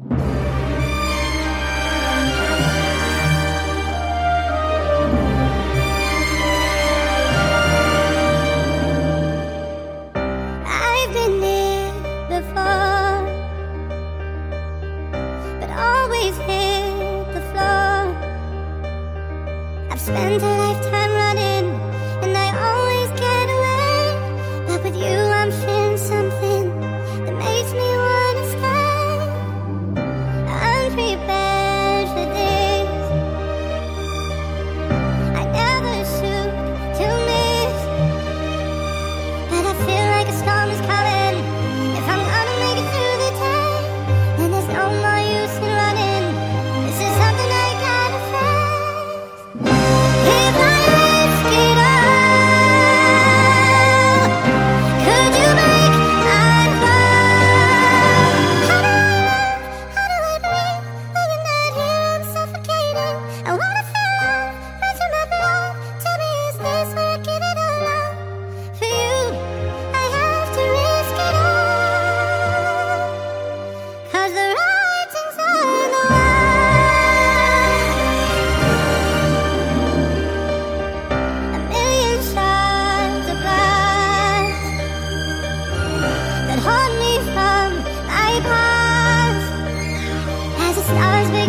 I've hold me from my past as the stars begin.